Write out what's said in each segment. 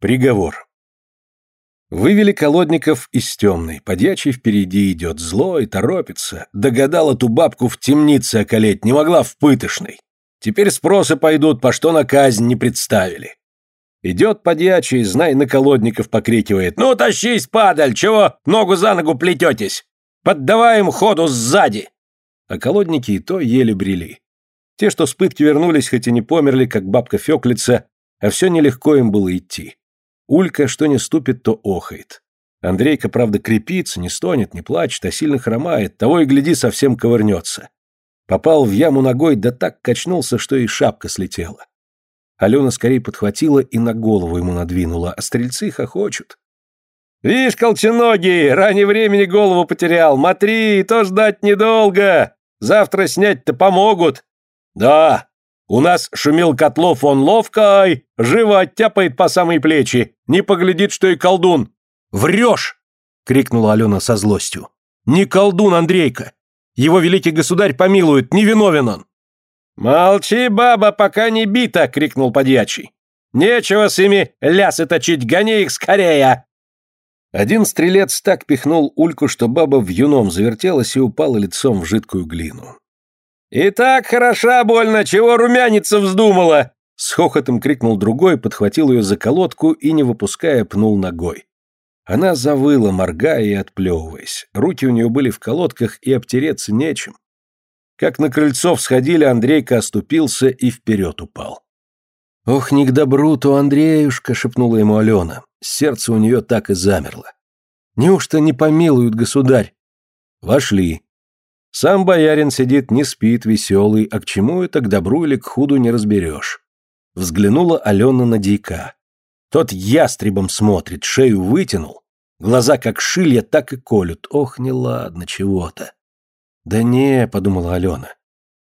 Приговор. Вывели колодников из темной, подьячий впереди идет, злой, торопится, догадал эту бабку в темнице околеть, не могла в пытошной. Теперь спросы пойдут, по что на казнь не представили. Идет подьячий, знай, на колодников покрикивает. «Ну, тащись, падаль! Чего ногу за ногу плететесь? Поддаваем ходу сзади!» А колодники и то еле брели. Те, что с пытки вернулись, хоть и не померли, как бабка Феклица, а все нелегко им было идти. Улька что не ступит, то охает. Андрейка, правда, крепится, не стонет, не плачет, а сильно хромает, того и гляди, совсем ковырнется. Попал в яму ногой, да так качнулся, что и шапка слетела. Алена скорее подхватила и на голову ему надвинула, а стрельцы хохочут. «Вишь, колченогий, ранее времени голову потерял, смотри, то ждать недолго, завтра снять-то помогут». «Да, у нас шумел Котлов, он ловкой, живо оттяпает по самые плечи, не поглядит, что и колдун. Врешь! крикнула Алена со злостью. Не колдун, Андрейка. Его великий государь помилует, не виновен он. Молчи, баба, пока не бита, крикнул подьячий. Нечего с ими лясы точить, гони их скорее. Один стрелец так пихнул ульку, что баба в юном завертелась и упала лицом в жидкую глину. «И так хороша больно, чего румяниться вздумала!» С хохотом крикнул другой, подхватил ее за колодку и, не выпуская, пнул ногой. Она завыла, моргая и отплевываясь. Руки у нее были в колодках, и обтереться нечем. Как на крыльцо всходили, Андрейка оступился и вперед упал. «Ох, не к добру-то, Андреюшка!» — шепнула ему Алена. Сердце у нее так и замерло. «Неужто не помилуют, государь?» Вошли. Сам боярин сидит, не спит, веселый, а к чему это, к добру или к худу не разберешь. Взглянула Алена на дьяка. Тот ястребом смотрит, шею вытянул. Глаза как шилья, так и колют. Ох, неладно чего-то. Да не, подумала Алена,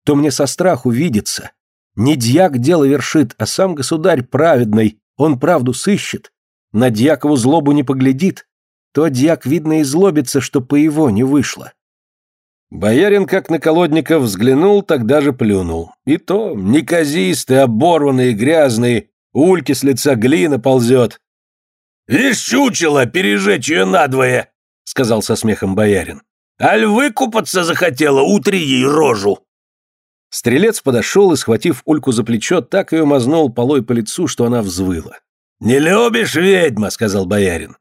то мне со страху видится. Не дьяк дело вершит, а сам государь праведный, он правду сыщет. На дьякову злобу не поглядит, то дьяк, видно, и злобится, что по его не вышло. Боярин, как на колодников взглянул, тогда же плюнул. И то неказистый, оборванный, грязный, ульки с лица глина ползет. «Вишь, чучело, пережечь ее надвое!» — сказал со смехом боярин. «Аль выкупаться захотела, утри ей рожу!» Стрелец подошел и, схватив Ульку за плечо, так ее мазнул полой по лицу, что она взвыла. «Не любишь, ведьма?» — сказал боярин.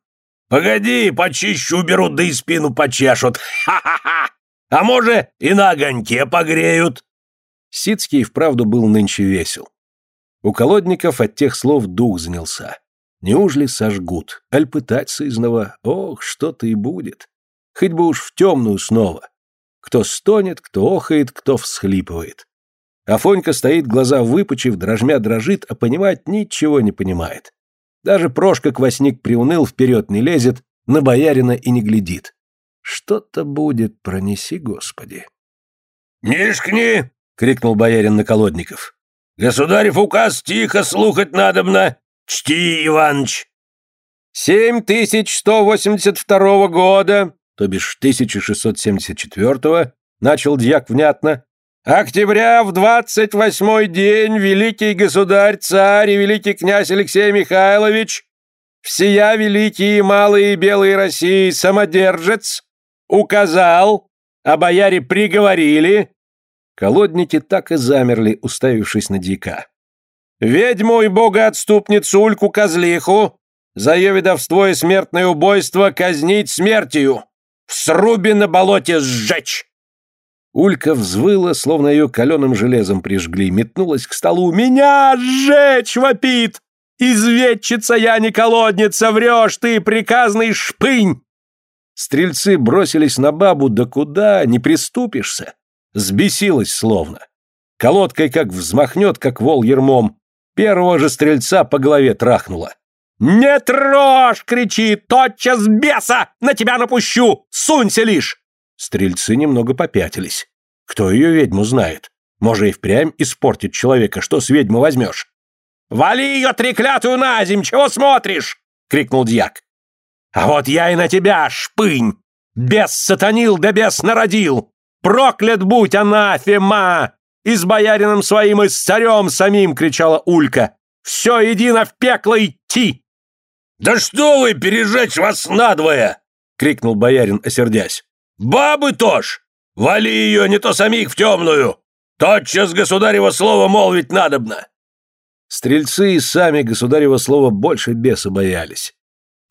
«Погоди, почищу уберу, да и спину почешут! Ха-ха-ха!» А может, и на огоньке погреют?» Сицкий вправду был нынче весел. У колодников от тех слов дух занялся. Неужели сожгут? Аль пытать сызного? Ох, что-то и будет. Хоть бы уж в темную снова. Кто стонет, кто охает, кто всхлипывает. Афонька стоит, глаза выпучив, дрожмя дрожит, а понимать ничего не понимает. Даже Прошка Квасник приуныл, вперед не лезет, на боярина и не глядит. Что-то будет, пронеси, Господи. «Нишкни!» — крикнул боярин Наколодников. «Государев указ тихо слухать надобно! Чти, Иваныч!» «Семь тысяч сто восемьдесят второго года, то бишь тысяча шестьсот семьдесят четвертого, начал дьяк внятно, Октября в двадцать восьмой день великий государь-царь и великий князь Алексей Михайлович, всея великие малые белые России самодержец, Указал, а бояре приговорили. Колодники так и замерли, уставившись на дика. Ведьму и богоотступницу Ульку Козлиху за ее ведовство и смертное убойство казнить смертью, в срубе на болоте сжечь. Улька взвыла, словно ее каленым железом прижгли, метнулась к столу. «Меня сжечь!» — вопит! «Изведчица я не колодница, врешь ты, приказный шпынь! Стрельцы бросились на бабу, да куда, не приступишься. Сбесилась словно. Колодкой как взмахнет, как вол ермом. Первого же стрельца по голове трахнула. «Не трожь!» — кричит. «Тотчас беса! На тебя напущу! Сунься лишь!» Стрельцы немного попятились. Кто ее ведьму знает? Может, и впрямь испортит человека, что с ведьмы возьмешь? «Вали ее треклятую на земь! Чего смотришь?» — крикнул дьяк. А вот я и на тебя, шпынь! Бес сатанил да бес народил! Проклят будь, анафема! И с боярином своим, и с царем самим!» — кричала Улька. «Все едино в пекло идти!» «Да что вы, пережечь вас надвое!» — крикнул боярин, осердясь. «Бабы тоже! Вали ее, не то самих в темную! Тотчас государево слово молвить надобно!» Стрельцы и сами государево слово больше беса боялись.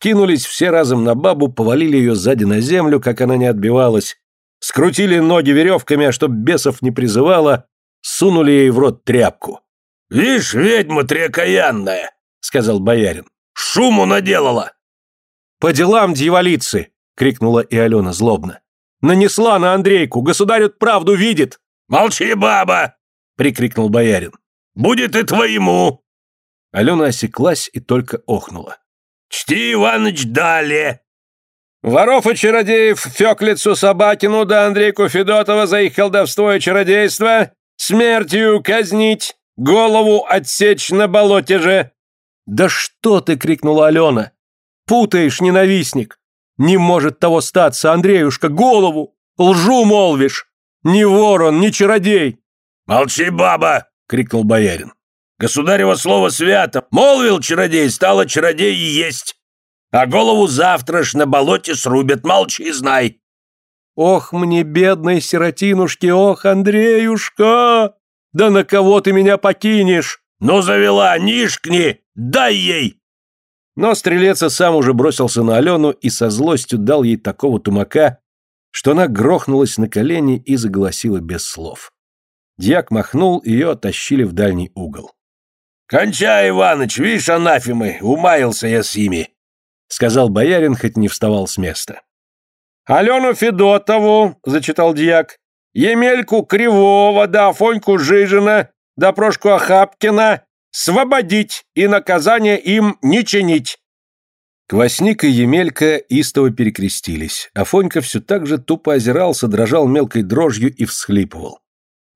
Кинулись все разом на бабу, повалили ее сзади на землю, как она не отбивалась, скрутили ноги веревками, а чтоб бесов не призывала, сунули ей в рот тряпку. «Вишь, ведьма трекаянная!» — сказал боярин. «Шуму наделала!» «По делам, дьяволицы!» — крикнула и Алена злобно. «Нанесла на Андрейку! Государь правду видит!» «Молчи, баба!» — прикрикнул боярин. «Будет и твоему!» Алена осеклась и только охнула. «Чти, Иваныч, далее!» Воров и чародеев Феклицу Собакину да Андрейку Федотова за их колдовство и чародейство смертью казнить, голову отсечь на болоте же!» «Да что ты!» — крикнула Алена. «Путаешь, ненавистник! Не может того статься, Андреюшка, голову! Лжу молвишь! Ни ворон, ни чародей!» «Молчи, баба!» — крикнул боярин. «Государево слово свято! Молвил чародей, стало чародей и есть! А голову завтра ж на болоте срубят, молчи, знай!» «Ох мне, бедной сиротинушке, ох, Андреюшка! Да на кого ты меня покинешь?» «Ну, завела, нишкни! Дай ей!» Но стрелец сам уже бросился на Алену и со злостью дал ей такого тумака, что она грохнулась на колени и заголосила без слов. Дьяк махнул, ее оттащили в дальний угол. «Кончай, Иваныч, видишь, анафемы, умаялся я с ими», — сказал боярин, хоть не вставал с места. «Алену Федотову», — зачитал дьяк, «Емельку Кривого, да Афоньку Жижина, да Прошку Ахапкина свободить и наказание им не чинить». Квасник и Емелька истово перекрестились, а Фонька все так же тупо озирался, дрожал мелкой дрожью и всхлипывал.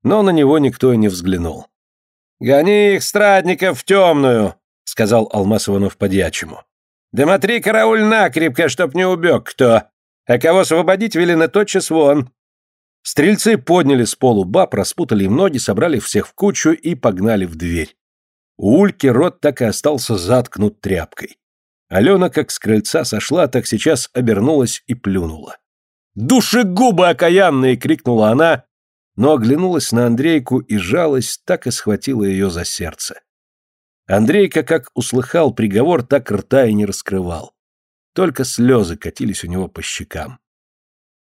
Но на него никто и не взглянул. «Гони их, страдников, в темную», — сказал Алмаз Иванов подьячему. «Дымотри карауль накрепко, чтоб не убег кто. А кого освободить велено тотчас вон». Стрельцы подняли с полу баб, распутали им ноги, собрали всех в кучу и погнали в дверь. У Ульки рот так и остался заткнут тряпкой. Алена как с крыльца сошла, так сейчас обернулась и плюнула. «Душегубы окаянные!» — крикнула она, но оглянулась на Андрейку и жалость так и схватила ее за сердце. Андрейка, как услыхал приговор, так рта и не раскрывал. Только слезы катились у него по щекам.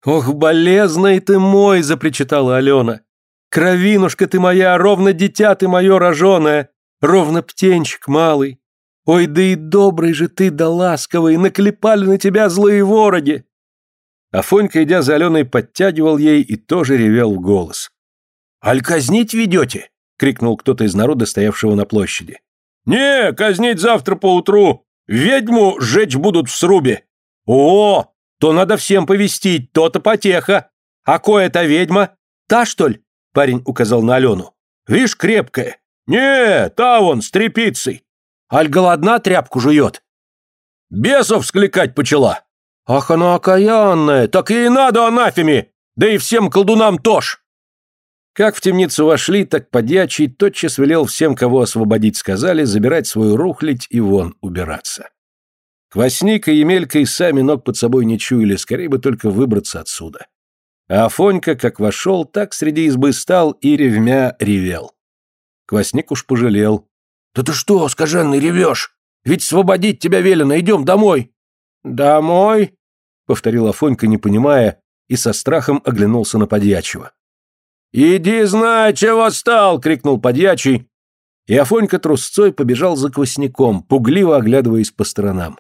«Ох, болезный ты мой!» — запричитала Алена. «Кровинушка ты моя, ровно дитя ты мое роженое, ровно птенчик малый. Ой, да и добрый же ты, да ласковый, наклепали на тебя злые вороги!» Афонька, идя за Аленой, подтягивал ей и тоже ревел в голос. «Аль казнить ведете?» — крикнул кто-то из народа, стоявшего на площади. «Не, казнить завтра поутру. Ведьму сжечь будут в срубе». «О, то надо всем повестить, то-то потеха. А кое-то ведьма? Та, что ли?» — парень указал на Алену. «Вишь, крепкая». «Не, та вон, с тряпицей». «Аль голодна тряпку жует?» «Бесов скликать почала». «Ах, она окаянная! Так ей надо анафеме! Да и всем колдунам тоже!» Как в темницу вошли, так подьячий тотчас велел всем, кого освободить сказали, забирать свою рухлядь и вон убираться. Квасник и Емелька и сами ног под собой не чуяли, скорее бы только выбраться отсюда. А Афонька, как вошел, так среди избы стал и ревмя ревел. Квасник уж пожалел. «Да ты что, скаженный, ревешь? Ведь свободить тебя велено, идем домой!» «Домой?» — повторил Афонька, не понимая, и со страхом оглянулся на подьячего. «Иди, знай, чего стал!» — крикнул подьячий, и Афонька трусцой побежал за квасником, пугливо оглядываясь по сторонам.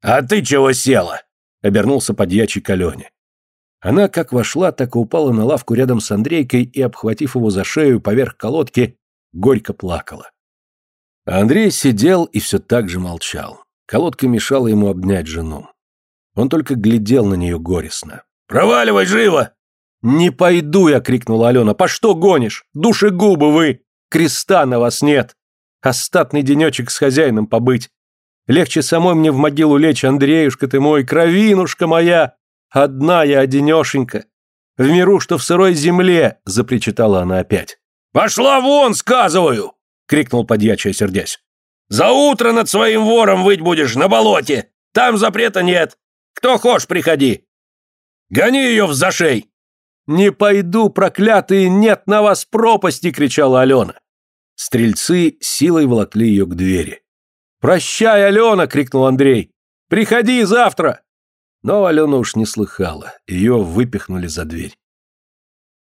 «А ты чего села?» — обернулся подьячий к Алене. Она как вошла, так и упала на лавку рядом с Андрейкой и, обхватив его за шею поверх колодки, горько плакала. А Андрей сидел и все так же молчал. Колодка мешала ему обнять жену. Он только глядел на нее горестно. «Проваливай живо!» «Не пойду я!» — крикнула Алена. «По что гонишь? Душегубы вы! Креста на вас нет! Остатный денечек с хозяином побыть! Легче самой мне в могилу лечь, Андреюшка ты мой, кровинушка моя! Одна я одинешенька! В миру, что в сырой земле!» — запричитала она опять. «Пошла вон, сказываю!» — крикнул подьячий, сердясь. За утро над своим вором выть будешь на болоте. Там запрета нет. Кто хочешь, приходи. Гони ее в зашей!» «Не пойду, проклятые, нет на вас пропасти!» — кричала Алена. Стрельцы силой волокли ее к двери. «Прощай, Алена!» — крикнул Андрей. «Приходи завтра!» Но Алена уж не слыхала, ее выпихнули за дверь.